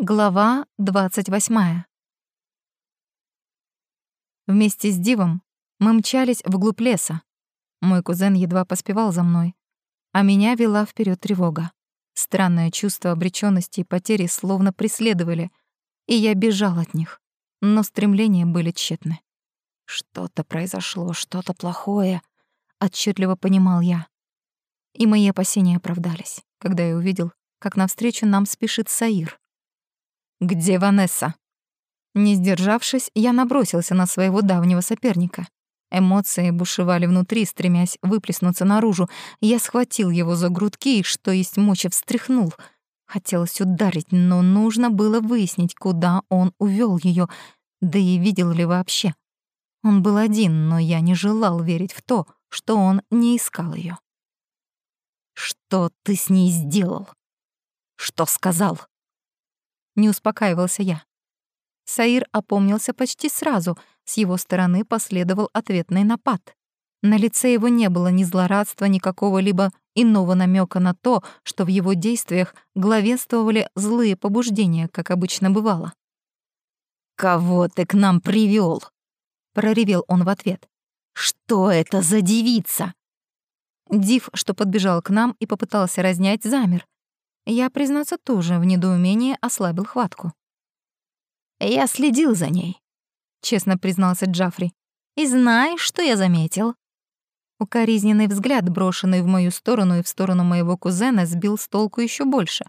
Глава 28. Вместе с Дивом мы мчались вглубь леса. Мой кузен едва поспевал за мной, а меня вела вперед тревога. Странное чувство обречённости и потери словно преследовали, и я бежал от них, но стремления были тщетны. Что-то произошло, что-то плохое, отчетливо понимал я. И мои опасения оправдались, когда я увидел, как навстречу нам спешит Саир. «Где Ванесса?» Не сдержавшись, я набросился на своего давнего соперника. Эмоции бушевали внутри, стремясь выплеснуться наружу. Я схватил его за грудки и, что есть мочи, встряхнул. Хотелось ударить, но нужно было выяснить, куда он увёл её, да и видел ли вообще. Он был один, но я не желал верить в то, что он не искал её. «Что ты с ней сделал? Что сказал?» Не успокаивался я. Саир опомнился почти сразу, с его стороны последовал ответный напад. На лице его не было ни злорадства, ни какого-либо иного намека на то, что в его действиях главенствовали злые побуждения, как обычно бывало. «Кого ты к нам привел? проревел он в ответ. «Что это за девица?» Див, что подбежал к нам и попытался разнять, замер, я, признаться, тоже в недоумении ослабил хватку. «Я следил за ней», — честно признался Джафри. «И знаешь, что я заметил?» Укоризненный взгляд, брошенный в мою сторону и в сторону моего кузена, сбил с толку еще больше.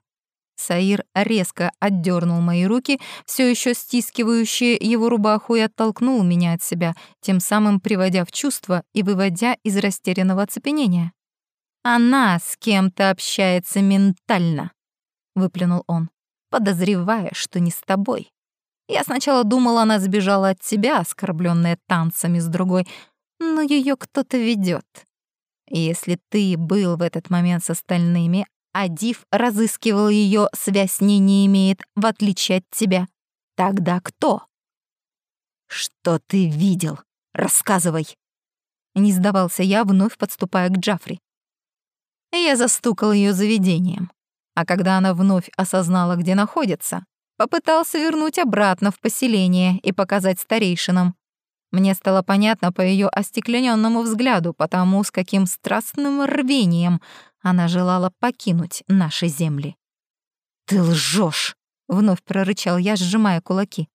Саир резко отдернул мои руки, все еще стискивающие его рубаху, и оттолкнул меня от себя, тем самым приводя в чувство и выводя из растерянного оцепенения. Она с кем-то общается ментально, выплюнул он, подозревая, что не с тобой. Я сначала думала, она сбежала от тебя, оскорбленная танцами с другой, но ее кто-то ведет. Если ты был в этот момент с остальными, а Див разыскивал ее, связь с ней не имеет, в отличие от тебя, тогда кто? Что ты видел? Рассказывай. Не сдавался я, вновь подступая к Джафри. Я застукал ее заведением. А когда она вновь осознала, где находится, попытался вернуть обратно в поселение и показать старейшинам. Мне стало понятно по ее остеклененному взгляду, потому с каким страстным рвением она желала покинуть наши земли. «Ты лжешь! вновь прорычал я, сжимая кулаки.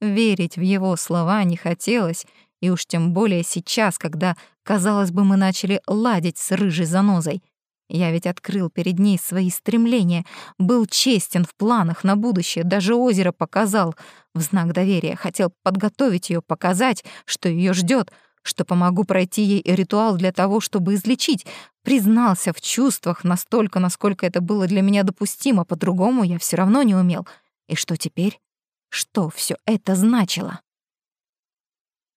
Верить в его слова не хотелось, и уж тем более сейчас, когда, казалось бы, мы начали ладить с рыжей занозой. Я ведь открыл перед ней свои стремления, был честен в планах на будущее, даже озеро показал. В знак доверия хотел подготовить ее, показать, что ее ждет, что помогу пройти ей ритуал для того, чтобы излечить. Признался в чувствах настолько, насколько это было для меня допустимо, по-другому я все равно не умел. И что теперь? Что все это значило?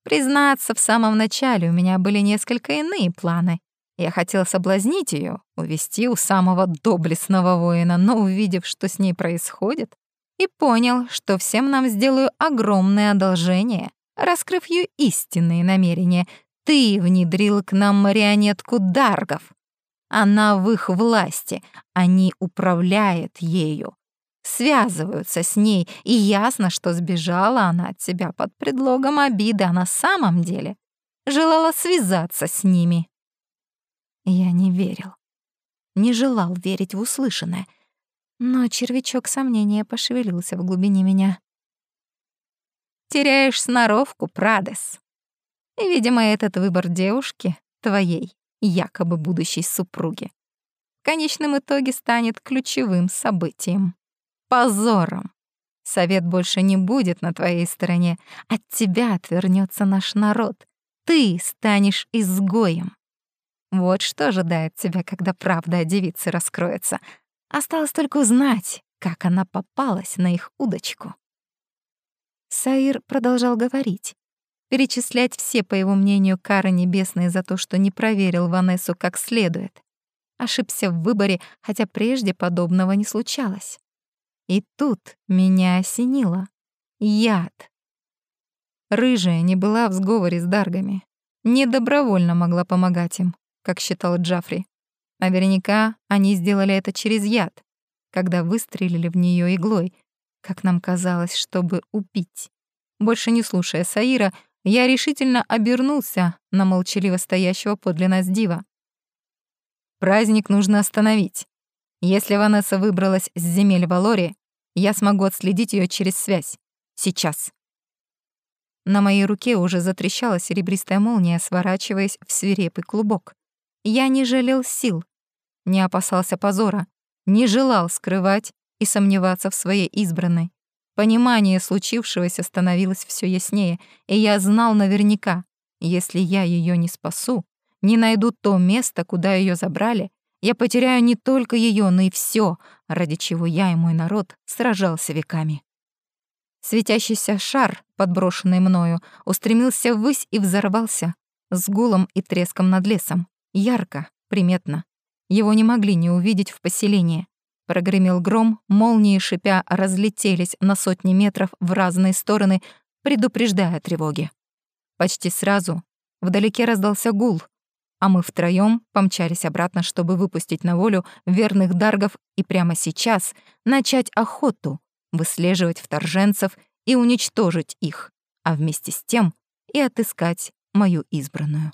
Признаться, в самом начале у меня были несколько иные планы. Я хотел соблазнить ее, увести у самого доблестного воина, но увидев, что с ней происходит, и понял, что всем нам сделаю огромное одолжение, раскрыв ее истинные намерения. Ты внедрил к нам марионетку Даргов. Она в их власти, они управляют ею, связываются с ней, и ясно, что сбежала она от тебя под предлогом обиды, а на самом деле желала связаться с ними. Я не верил. Не желал верить в услышанное. Но червячок сомнения пошевелился в глубине меня. «Теряешь сноровку, Прадес. И, видимо, этот выбор девушки, твоей, якобы будущей супруги, в конечном итоге станет ключевым событием. Позором. Совет больше не будет на твоей стороне. От тебя отвернется наш народ. Ты станешь изгоем. Вот что ожидает тебя, когда правда о девице раскроется. Осталось только узнать, как она попалась на их удочку. Саир продолжал говорить, перечислять все, по его мнению, кары небесные за то, что не проверил Ванессу как следует. Ошибся в выборе, хотя прежде подобного не случалось. И тут меня осенило. Яд. Рыжая не была в сговоре с Даргами. Не добровольно могла помогать им как считал Джафри. Наверняка они сделали это через яд, когда выстрелили в нее иглой, как нам казалось, чтобы убить. Больше не слушая Саира, я решительно обернулся на молчаливо стоящего подле нас дива. Праздник нужно остановить. Если Ванесса выбралась с земель Валори, я смогу отследить ее через связь. Сейчас. На моей руке уже затрещала серебристая молния, сворачиваясь в свирепый клубок. Я не жалел сил, не опасался позора, не желал скрывать и сомневаться в своей избранной. Понимание случившегося становилось все яснее, и я знал наверняка, если я ее не спасу, не найду то место, куда ее забрали, я потеряю не только ее, но и все, ради чего я и мой народ сражался веками. Светящийся шар, подброшенный мною, устремился ввысь и взорвался, с гулом и треском над лесом, ярко, приметно. Его не могли не увидеть в поселении. Прогремел гром, молнии шипя разлетелись на сотни метров в разные стороны, предупреждая тревоги. Почти сразу вдалеке раздался гул, а мы втроём помчались обратно, чтобы выпустить на волю верных даргов и прямо сейчас начать охоту, выслеживать вторженцев и уничтожить их, а вместе с тем и отыскать мою избранную.